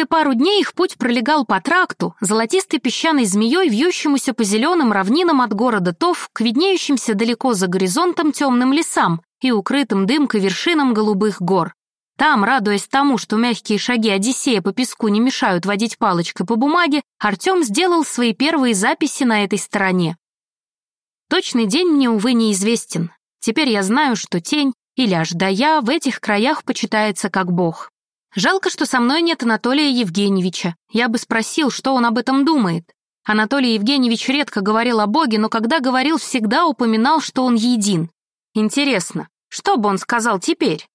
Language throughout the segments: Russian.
Первые пару дней их путь пролегал по тракту, золотистой песчаной змеей, вьющемуся по зеленым равнинам от города Тов к виднеющимся далеко за горизонтом темным лесам и укрытым дымкой вершинам голубых гор. Там, радуясь тому, что мягкие шаги Одиссея по песку не мешают водить палочкой по бумаге, Артем сделал свои первые записи на этой стороне. Точный день мне, увы, неизвестен. Теперь я знаю, что тень, или аж да я, в этих краях почитается как бог. Жалко, что со мной нет Анатолия Евгеньевича. Я бы спросил, что он об этом думает. Анатолий Евгеньевич редко говорил о Боге, но когда говорил, всегда упоминал, что он един. Интересно, что бы он сказал теперь?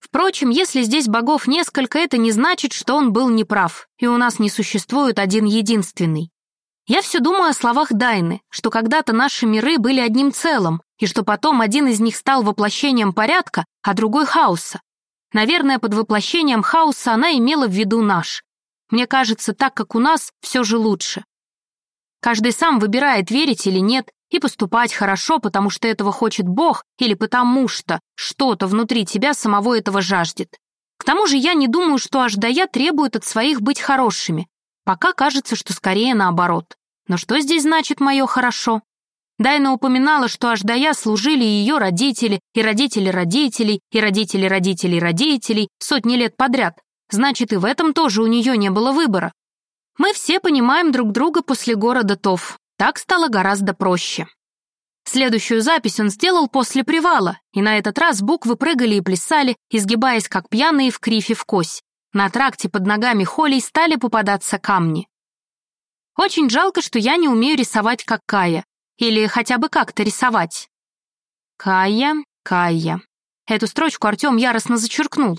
Впрочем, если здесь богов несколько, это не значит, что он был неправ, и у нас не существует один единственный. Я все думаю о словах Дайны, что когда-то наши миры были одним целым, и что потом один из них стал воплощением порядка, а другой — хаоса. Наверное, под воплощением хаоса она имела в виду наш. Мне кажется, так как у нас, все же лучше. Каждый сам выбирает, верить или нет, и поступать хорошо, потому что этого хочет Бог, или потому что что-то внутри тебя самого этого жаждет. К тому же я не думаю, что Аждая требует от своих быть хорошими. Пока кажется, что скорее наоборот. Но что здесь значит «мое хорошо»? Дайна упоминала, что Аждая служили ее родители, и родители родителей, и родители родителей родителей сотни лет подряд. Значит, и в этом тоже у нее не было выбора. Мы все понимаем друг друга после города Тов. Так стало гораздо проще. Следующую запись он сделал после привала, и на этот раз буквы прыгали и плясали, изгибаясь как пьяные в крифе в кось. На тракте под ногами Холей стали попадаться камни. Очень жалко, что я не умею рисовать как Кая, или хотя бы как-то рисовать. Кая, Кая. Эту строчку Артем яростно зачеркнул.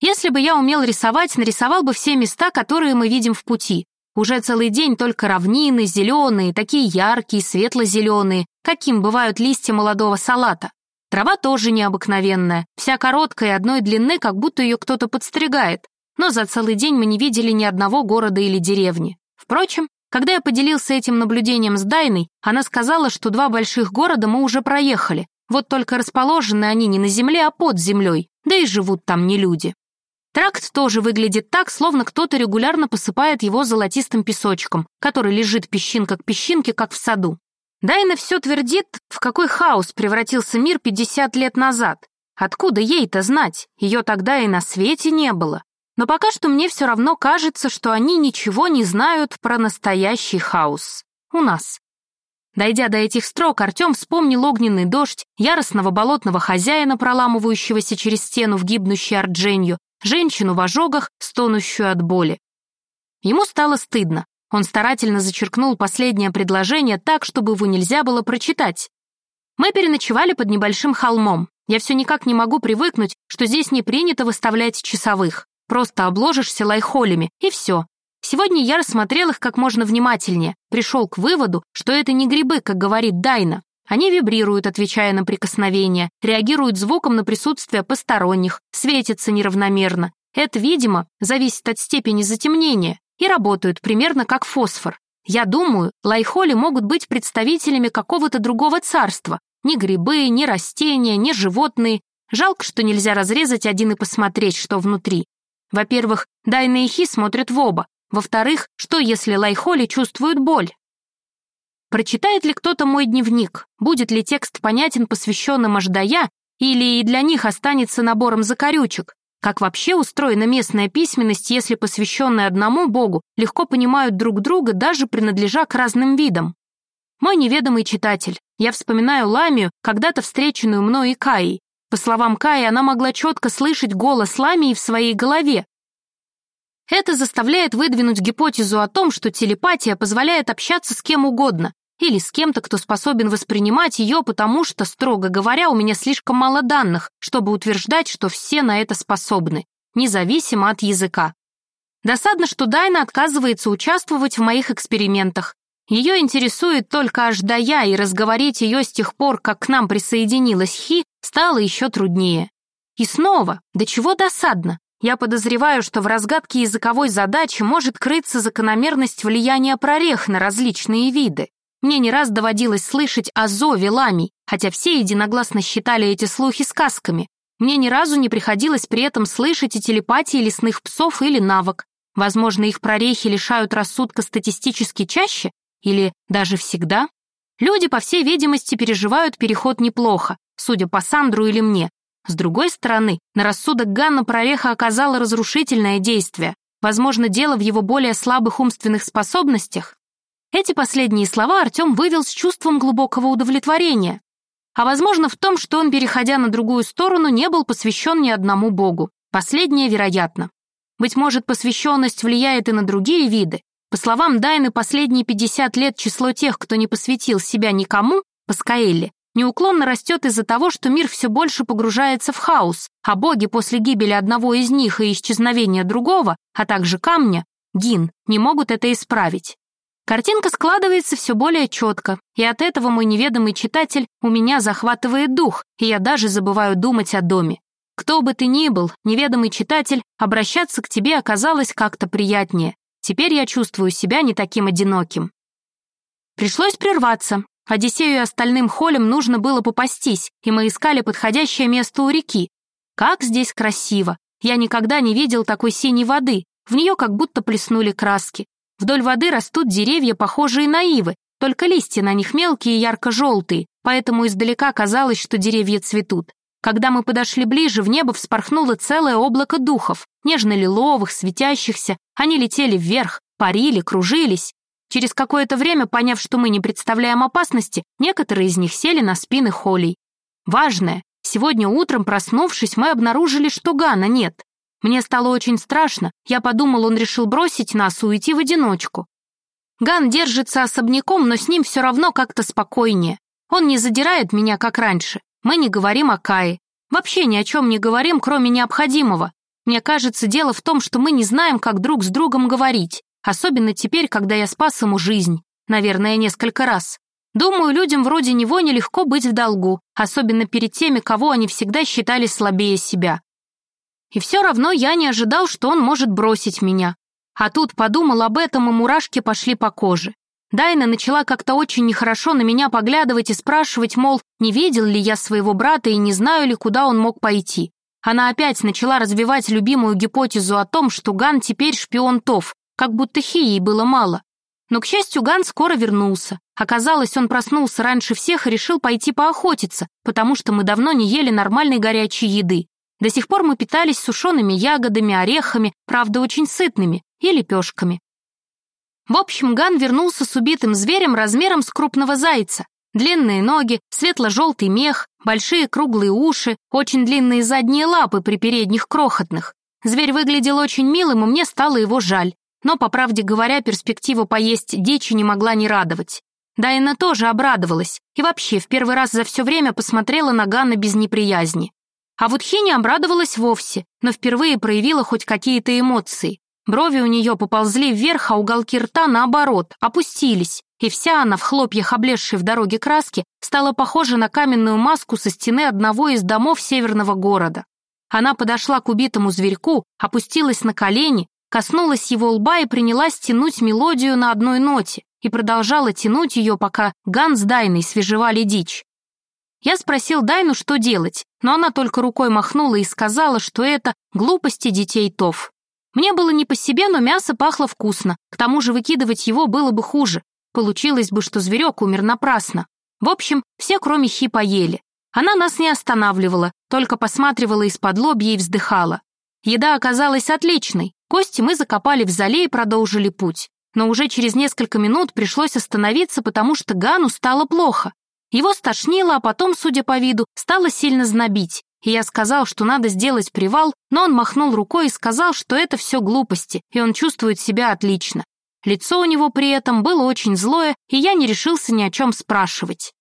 Если бы я умел рисовать, нарисовал бы все места, которые мы видим в пути. Уже целый день только равнины, зеленые, такие яркие, светло-зеленые, каким бывают листья молодого салата. Трава тоже необыкновенная, вся короткая и одной длины, как будто ее кто-то подстригает. Но за целый день мы не видели ни одного города или деревни. Впрочем, когда я поделился этим наблюдением с Дайной, она сказала, что два больших города мы уже проехали, вот только расположены они не на земле, а под землей, да и живут там не люди. Тракт тоже выглядит так, словно кто-то регулярно посыпает его золотистым песочком, который лежит песчинка к песчинке, как в саду. Дайна все твердит, в какой хаос превратился мир 50 лет назад. Откуда ей-то знать? Ее тогда и на свете не было. Но пока что мне все равно кажется, что они ничего не знают про настоящий хаос. У нас. Дойдя до этих строк, Артем вспомнил огненный дождь, яростного болотного хозяина, проламывающегося через стену в гибнущий Ардженью, женщину в ожогах, стонущую от боли. Ему стало стыдно. Он старательно зачеркнул последнее предложение так, чтобы его нельзя было прочитать. Мы переночевали под небольшим холмом. Я все никак не могу привыкнуть, что здесь не принято выставлять часовых. Просто обложишься лайхолями, и все. Сегодня я рассмотрел их как можно внимательнее, пришел к выводу, что это не грибы, как говорит Дайна. Они вибрируют, отвечая на прикосновение, реагируют звуком на присутствие посторонних, светятся неравномерно. Это, видимо, зависит от степени затемнения и работают примерно как фосфор. Я думаю, лайхоли могут быть представителями какого-то другого царства. Ни грибы, ни растения, ни животные. Жалко, что нельзя разрезать один и посмотреть, что внутри. Во-первых, Дайна и Хи смотрят в оба. Во-вторых, что если Лайхоли чувствуют боль? Прочитает ли кто-то мой дневник? Будет ли текст понятен посвященным Аждая? Или и для них останется набором закорючек? Как вообще устроена местная письменность, если посвященные одному богу легко понимают друг друга, даже принадлежа к разным видам? Мой неведомый читатель. Я вспоминаю Ламию, когда-то встреченную мной и Каей. По словам Каи, она могла четко слышать голос Ламии в своей голове. Это заставляет выдвинуть гипотезу о том, что телепатия позволяет общаться с кем угодно, или с кем-то, кто способен воспринимать ее, потому что, строго говоря, у меня слишком мало данных, чтобы утверждать, что все на это способны, независимо от языка. Досадно, что Дайна отказывается участвовать в моих экспериментах. Ее интересует только аж до я, и разговорить ее с тех пор, как к нам присоединилась Хи, стало еще труднее. И снова, до чего досадно. Я подозреваю, что в разгадке языковой задачи может крыться закономерность влияния прорех на различные виды. Мне не раз доводилось слышать о зове ламий, хотя все единогласно считали эти слухи сказками. Мне ни разу не приходилось при этом слышать о телепатии лесных псов или навык. Возможно, их прорехи лишают рассудка статистически чаще или даже всегда? Люди, по всей видимости, переживают переход неплохо, судя по Сандру или мне. С другой стороны, на рассудок Ганна прореха оказала разрушительное действие. Возможно, дело в его более слабых умственных способностях. Эти последние слова Артем вывел с чувством глубокого удовлетворения. А возможно, в том, что он, переходя на другую сторону, не был посвящен ни одному богу. Последнее вероятно. Быть может, посвященность влияет и на другие виды. По словам Дайны, последние 50 лет число тех, кто не посвятил себя никому, по Скаэлле, неуклонно растет из-за того, что мир все больше погружается в хаос, а боги после гибели одного из них и исчезновения другого, а также камня, Гин, не могут это исправить. Картинка складывается все более четко, и от этого мой неведомый читатель у меня захватывает дух, и я даже забываю думать о доме. Кто бы ты ни был, неведомый читатель, обращаться к тебе оказалось как-то приятнее. Теперь я чувствую себя не таким одиноким. Пришлось прерваться. Одиссею и остальным холям нужно было попастись, и мы искали подходящее место у реки. Как здесь красиво! Я никогда не видел такой синей воды, в нее как будто плеснули краски. Вдоль воды растут деревья, похожие на ивы, только листья на них мелкие и ярко-желтые, поэтому издалека казалось, что деревья цветут. Когда мы подошли ближе, в небо вспорхнуло целое облако духов, нежно-лиловых, светящихся. Они летели вверх, парили, кружились. Через какое-то время, поняв, что мы не представляем опасности, некоторые из них сели на спины холей. Важное, сегодня утром, проснувшись, мы обнаружили, что Гана нет. Мне стало очень страшно, я подумал, он решил бросить нас и уйти в одиночку. Ган держится особняком, но с ним все равно как-то спокойнее. Он не задирает меня, как раньше. Мы не говорим о Кае. Вообще ни о чем не говорим, кроме необходимого. Мне кажется, дело в том, что мы не знаем, как друг с другом говорить. Особенно теперь, когда я спас ему жизнь. Наверное, несколько раз. Думаю, людям вроде него нелегко быть в долгу, особенно перед теми, кого они всегда считали слабее себя. И все равно я не ожидал, что он может бросить меня. А тут подумал об этом, и мурашки пошли по коже. Дайна начала как-то очень нехорошо на меня поглядывать и спрашивать, мол, не видел ли я своего брата и не знаю ли, куда он мог пойти. Она опять начала развивать любимую гипотезу о том, что Ган теперь шпион Тов, как будто Хией было мало. Но, к счастью, Ган скоро вернулся. Оказалось, он проснулся раньше всех и решил пойти поохотиться, потому что мы давно не ели нормальной горячей еды. До сих пор мы питались сушеными ягодами, орехами, правда, очень сытными, и лепешками. В общем, Ган вернулся с убитым зверем размером с крупного зайца. Длинные ноги, светло-желтый мех, большие круглые уши, очень длинные задние лапы при передних крохотных. Зверь выглядел очень милым, и мне стало его жаль. Но, по правде говоря, перспектива поесть дичи не могла не радовать. Дайна тоже обрадовалась и вообще в первый раз за все время посмотрела на Гана без неприязни. А вот Хи не обрадовалась вовсе, но впервые проявила хоть какие-то эмоции. Брови у нее поползли вверх, а уголки рта, наоборот, опустились, и вся она, в хлопьях облезшей в дороге краски, стала похожа на каменную маску со стены одного из домов северного города. Она подошла к убитому зверьку, опустилась на колени, коснулась его лба и принялась тянуть мелодию на одной ноте, и продолжала тянуть ее, пока Ган с Дайной свежевали дичь. Я спросил Дайну, что делать, но она только рукой махнула и сказала, что это глупости детей Тов. Мне было не по себе, но мясо пахло вкусно. К тому же выкидывать его было бы хуже. Получилось бы, что зверек умер напрасно. В общем, все кроме Хи поели. Она нас не останавливала, только посматривала из-под лобья и вздыхала. Еда оказалась отличной. Кости мы закопали в зале и продолжили путь. Но уже через несколько минут пришлось остановиться, потому что Гану стало плохо. Его стошнило, а потом, судя по виду, стало сильно знобить и я сказал, что надо сделать привал, но он махнул рукой и сказал, что это все глупости, и он чувствует себя отлично. Лицо у него при этом было очень злое, и я не решился ни о чем спрашивать.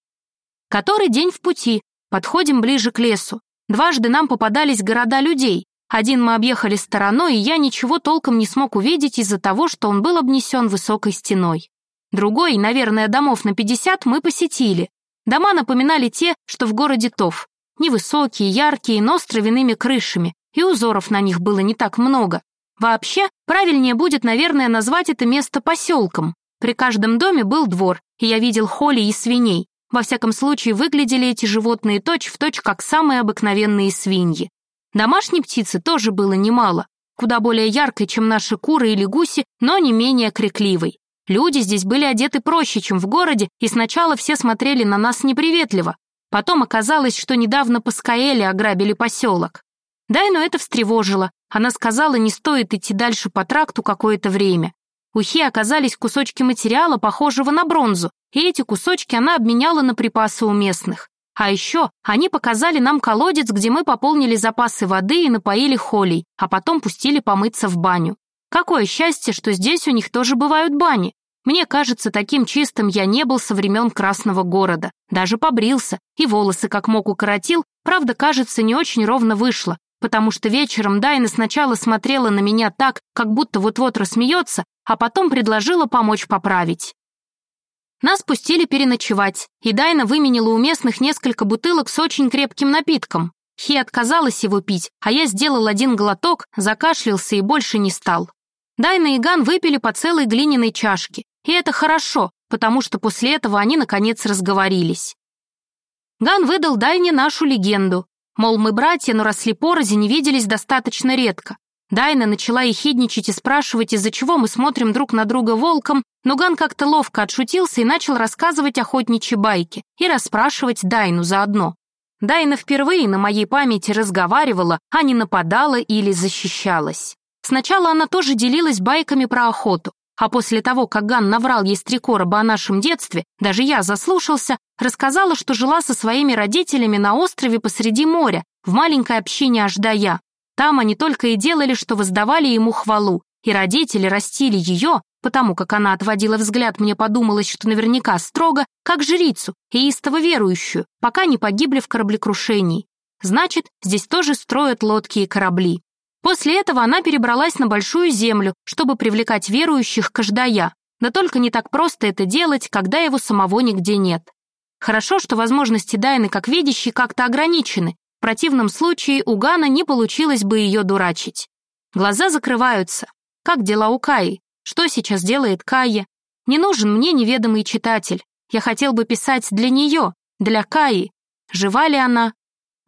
Который день в пути, подходим ближе к лесу. Дважды нам попадались города людей. Один мы объехали стороной, и я ничего толком не смог увидеть из-за того, что он был обнесен высокой стеной. Другой, наверное, домов на 50 мы посетили. Дома напоминали те, что в городе Тов. Невысокие, яркие, но с травяными крышами, и узоров на них было не так много. Вообще, правильнее будет, наверное, назвать это место поселком. При каждом доме был двор, и я видел холи и свиней. Во всяком случае, выглядели эти животные точь-в-точь, точь, как самые обыкновенные свиньи. Домашней птицы тоже было немало. куда более яркой, чем наши куры или гуси, но не менее крикливой. Люди здесь были одеты проще, чем в городе, и сначала все смотрели на нас неприветливо. Потом оказалось, что недавно Паскаэли ограбили поселок. Дайну это встревожило. Она сказала, не стоит идти дальше по тракту какое-то время. У Хи оказались кусочки материала, похожего на бронзу, и эти кусочки она обменяла на припасы у местных. А еще они показали нам колодец, где мы пополнили запасы воды и напоили холей, а потом пустили помыться в баню. Какое счастье, что здесь у них тоже бывают бани. Мне кажется, таким чистым я не был со времен Красного города. Даже побрился, и волосы как мог укоротил, правда, кажется, не очень ровно вышло, потому что вечером Дайна сначала смотрела на меня так, как будто вот-вот рассмеется, а потом предложила помочь поправить. Нас пустили переночевать, и Дайна выменила у местных несколько бутылок с очень крепким напитком. Хи отказалась его пить, а я сделал один глоток, закашлялся и больше не стал. Дайна и Ган выпили по целой глиняной чашке, и это хорошо, потому что после этого они, наконец, разговорились. Ган выдал Дайне нашу легенду, мол, мы братья, но росли порознь не виделись достаточно редко. Дайна начала ехидничать и спрашивать, из-за чего мы смотрим друг на друга волком, но Ган как-то ловко отшутился и начал рассказывать охотничьи байки и расспрашивать Дайну заодно. Дайна впервые на моей памяти разговаривала, а не нападала или защищалась. Сначала она тоже делилась байками про охоту, а после того, как Ган наврал ей с три короба о нашем детстве, даже я заслушался, рассказала, что жила со своими родителями на острове посреди моря, в маленькой общине Аждая. Там они только и делали, что воздавали ему хвалу, и родители растили ее, потому как она отводила взгляд, мне подумалось, что наверняка строго, как жрицу и истово верующую, пока не погибли в кораблекрушении. Значит, здесь тоже строят лодки и корабли. После этого она перебралась на Большую Землю, чтобы привлекать верующих к Аждая. Да только не так просто это делать, когда его самого нигде нет. Хорошо, что возможности Дайны как видящей как-то ограничены, противном случае у Гана не получилось бы ее дурачить. Глаза закрываются. Как дела у Каи? Что сейчас делает Кая? Не нужен мне неведомый читатель. Я хотел бы писать для нее, для Каи. Жива ли она?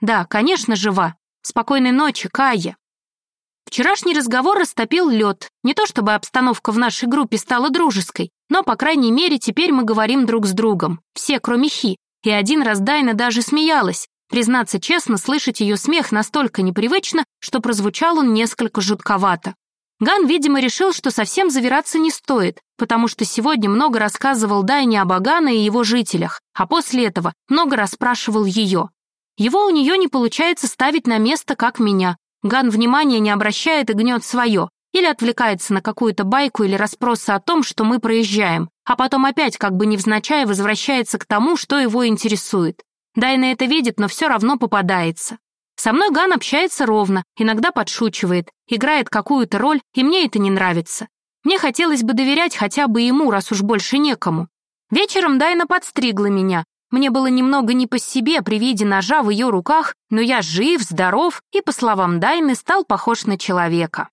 Да, конечно, жива. Спокойной ночи, Кая. Вчерашний разговор растопил лед. Не то чтобы обстановка в нашей группе стала дружеской, но, по крайней мере, теперь мы говорим друг с другом. Все, кроме Хи. И один раз Дайна даже смеялась, Признаться честно, слышать ее смех настолько непривычно, что прозвучал он несколько жутковато. Ган, видимо, решил, что совсем завираться не стоит, потому что сегодня много рассказывал Дайне об Агана и его жителях, а после этого много расспрашивал ее. Его у нее не получается ставить на место, как меня. Ган внимания не обращает и гнет свое, или отвлекается на какую-то байку или расспросы о том, что мы проезжаем, а потом опять как бы невзначай возвращается к тому, что его интересует. Дайна это видит, но все равно попадается. Со мной Ган общается ровно, иногда подшучивает, играет какую-то роль, и мне это не нравится. Мне хотелось бы доверять хотя бы ему, раз уж больше некому. Вечером Дайна подстригла меня. Мне было немного не по себе при виде ножа в ее руках, но я жив, здоров и, по словам Дайны, стал похож на человека.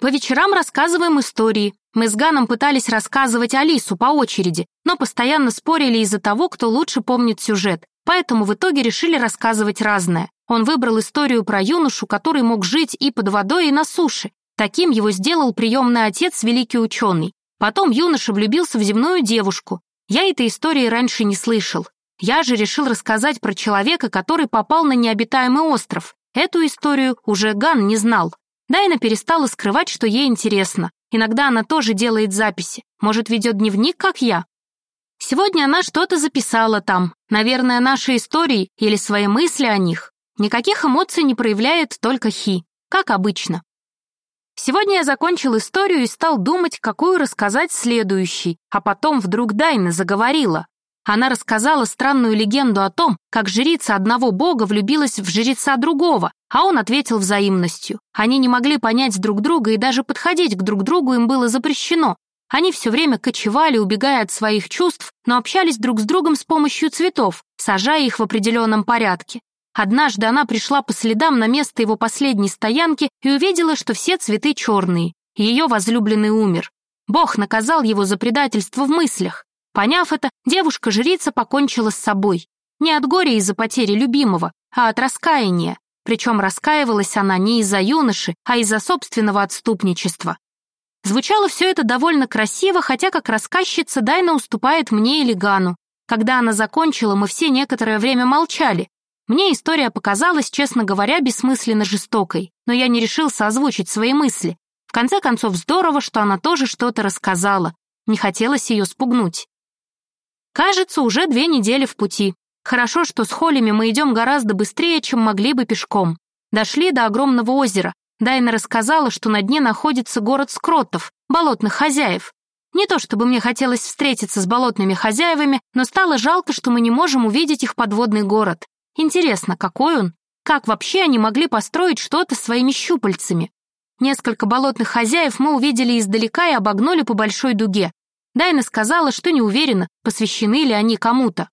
По вечерам рассказываем истории. Мы с Ганом пытались рассказывать Алису по очереди, но постоянно спорили из-за того, кто лучше помнит сюжет. Поэтому в итоге решили рассказывать разное. Он выбрал историю про юношу, который мог жить и под водой, и на суше. Таким его сделал приемный отец, великий ученый. Потом юноша влюбился в земную девушку. Я этой истории раньше не слышал. Я же решил рассказать про человека, который попал на необитаемый остров. Эту историю уже Ган не знал. Дайна перестала скрывать, что ей интересно. Иногда она тоже делает записи. Может, ведет дневник, как я. Сегодня она что-то записала там. Наверное, наши истории или свои мысли о них. Никаких эмоций не проявляет только Хи, как обычно. Сегодня я закончил историю и стал думать, какую рассказать следующий, а потом вдруг Дайна заговорила. Она рассказала странную легенду о том, как жрица одного бога влюбилась в жреца другого, а он ответил взаимностью. Они не могли понять друг друга и даже подходить к друг другу им было запрещено. Они все время кочевали, убегая от своих чувств, но общались друг с другом с помощью цветов, сажая их в определенном порядке. Однажды она пришла по следам на место его последней стоянки и увидела, что все цветы черные. Ее возлюбленный умер. Бог наказал его за предательство в мыслях. Поняв это, девушка-жрица покончила с собой. Не от горя из-за потери любимого, а от раскаяния. Причем раскаивалась она не из-за юноши, а из-за собственного отступничества. Звучало все это довольно красиво, хотя как рассказчица Дайна уступает мне или Гану. Когда она закончила, мы все некоторое время молчали. Мне история показалась, честно говоря, бессмысленно жестокой, но я не решился озвучить свои мысли. В конце концов, здорово, что она тоже что-то рассказала. Не хотелось ее спугнуть. Кажется, уже две недели в пути. Хорошо, что с Холлями мы идем гораздо быстрее, чем могли бы пешком. Дошли до огромного озера. Дайна рассказала, что на дне находится город скроттов, болотных хозяев. Не то чтобы мне хотелось встретиться с болотными хозяевами, но стало жалко, что мы не можем увидеть их подводный город. Интересно, какой он? Как вообще они могли построить что-то своими щупальцами? Несколько болотных хозяев мы увидели издалека и обогнули по большой дуге. Дайна сказала, что не уверена, посвящены ли они кому-то.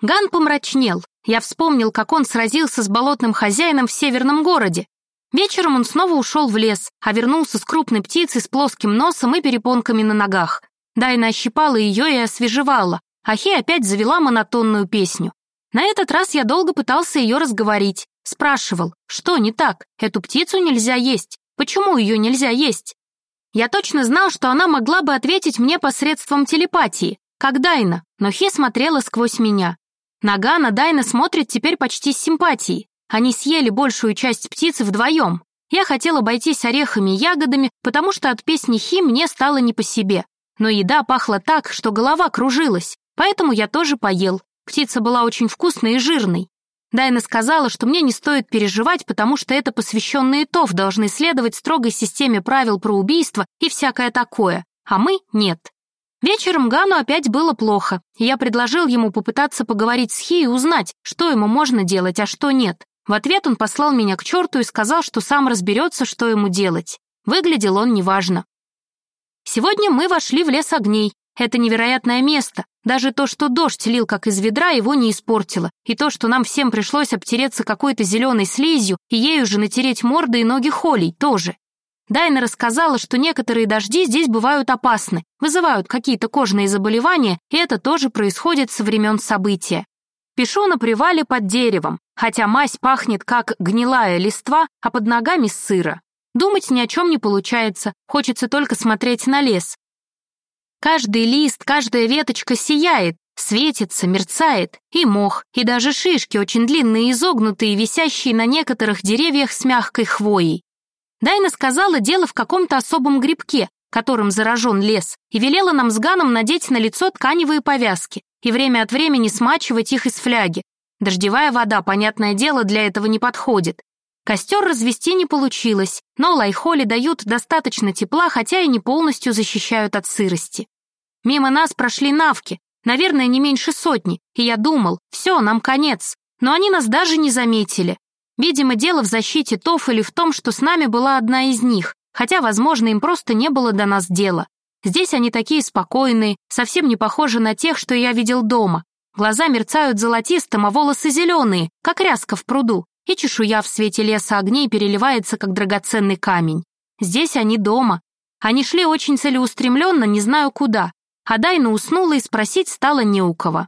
Ган помрачнел. Я вспомнил, как он сразился с болотным хозяином в северном городе. Вечером он снова ушел в лес, а вернулся с крупной птицей с плоским носом и перепонками на ногах. Дайна ощипала ее и освежевала, а Хи опять завела монотонную песню. На этот раз я долго пытался ее разговорить. Спрашивал, что не так, эту птицу нельзя есть, почему ее нельзя есть? Я точно знал, что она могла бы ответить мне посредством телепатии, как Дайна, но Хи смотрела сквозь меня. Нагана Дайна смотрит теперь почти с симпатией. Они съели большую часть птицы вдвоем. Я хотел обойтись орехами и ягодами, потому что от песни Хи мне стало не по себе. Но еда пахла так, что голова кружилась, поэтому я тоже поел. Птица была очень вкусной и жирной. Дайна сказала, что мне не стоит переживать, потому что это посвященные ТОВ должны следовать строгой системе правил про убийство и всякое такое, а мы — нет. Вечером Гану опять было плохо, я предложил ему попытаться поговорить с Хи и узнать, что ему можно делать, а что нет. В ответ он послал меня к черту и сказал, что сам разберется, что ему делать. Выглядел он неважно. Сегодня мы вошли в лес огней. Это невероятное место. Даже то, что дождь лил как из ведра, его не испортило. И то, что нам всем пришлось обтереться какой-то зеленой слизью и ею же натереть морды и ноги холей, тоже. Дайна рассказала, что некоторые дожди здесь бывают опасны, вызывают какие-то кожные заболевания, и это тоже происходит со времен события. Пишу на привале под деревом, хотя мазь пахнет как гнилая листва, а под ногами сыро. Думать ни о чем не получается, хочется только смотреть на лес. Каждый лист, каждая веточка сияет, светится, мерцает, и мох, и даже шишки, очень длинные изогнутые, висящие на некоторых деревьях с мягкой хвоей. Дайна сказала дело в каком-то особом грибке, которым заражен лес, и велела нам с Ганом надеть на лицо тканевые повязки и время от времени смачивать их из фляги. Дождевая вода, понятное дело, для этого не подходит. Костер развести не получилось, но лайхоли дают достаточно тепла, хотя и не полностью защищают от сырости. Мимо нас прошли навки, наверное, не меньше сотни, и я думал, все, нам конец. Но они нас даже не заметили. Видимо, дело в защите ТОФ или в том, что с нами была одна из них, хотя, возможно, им просто не было до нас дела. Здесь они такие спокойные, совсем не похожи на тех, что я видел дома. Глаза мерцают золотистым, а волосы зеленые, как ряска в пруду, и чешуя в свете леса огней переливается, как драгоценный камень. Здесь они дома. Они шли очень целеустремленно, не знаю куда. А Дайна уснула и спросить стало не у кого.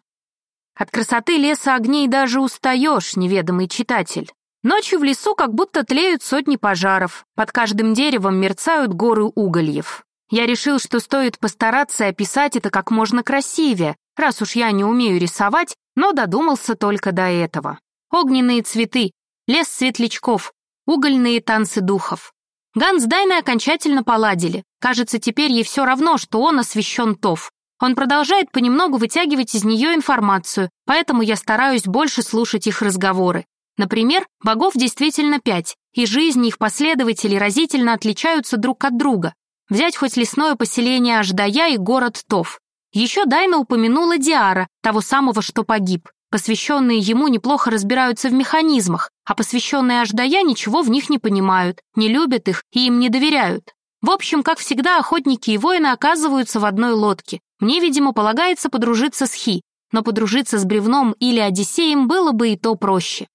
От красоты леса огней даже устаешь, неведомый читатель. Ночью в лесу как будто тлеют сотни пожаров, под каждым деревом мерцают горы угольев. Я решил, что стоит постараться описать это как можно красивее, раз уж я не умею рисовать, но додумался только до этого. Огненные цветы, лес светлячков, угольные танцы духов. Ганс Дайна окончательно поладили. Кажется, теперь ей все равно, что он освещен ТОВ. Он продолжает понемногу вытягивать из нее информацию, поэтому я стараюсь больше слушать их разговоры. Например, богов действительно пять, и жизни их последователей разительно отличаются друг от друга. Взять хоть лесное поселение Аждая и город Тов. Еще Дайна упомянула Диара, того самого, что погиб. Посвященные ему неплохо разбираются в механизмах, а посвященные Аждая ничего в них не понимают, не любят их и им не доверяют. В общем, как всегда, охотники и воины оказываются в одной лодке. Мне, видимо, полагается подружиться с Хи, но подружиться с Бревном или Одиссеем было бы и то проще.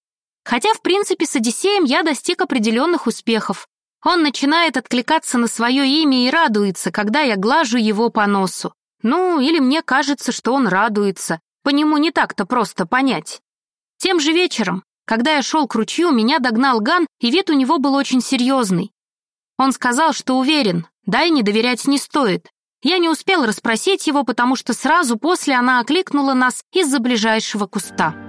Хотя, в принципе, с Одиссеем я достиг определенных успехов. Он начинает откликаться на свое имя и радуется, когда я глажу его по носу. Ну, или мне кажется, что он радуется. По нему не так-то просто понять. Тем же вечером Когда я шел к ручью, меня догнал Ган, и вид у него был очень серьезный. Он сказал, что уверен, да и не доверять не стоит. Я не успел расспросить его, потому что сразу после она окликнула нас из-за ближайшего куста.